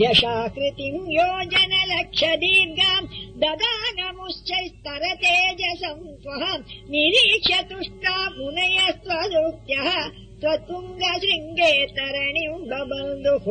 जशाकृतिम् योजनलक्ष्यदीर्घाम् ददानमुश्चैस्तरतेजसम् त्वः निरीक्षतुष्टा मुनयस्त्वलोक्त्यः त्वत्तुङ्गशृङ्गेतरणिम् बबन्धुः।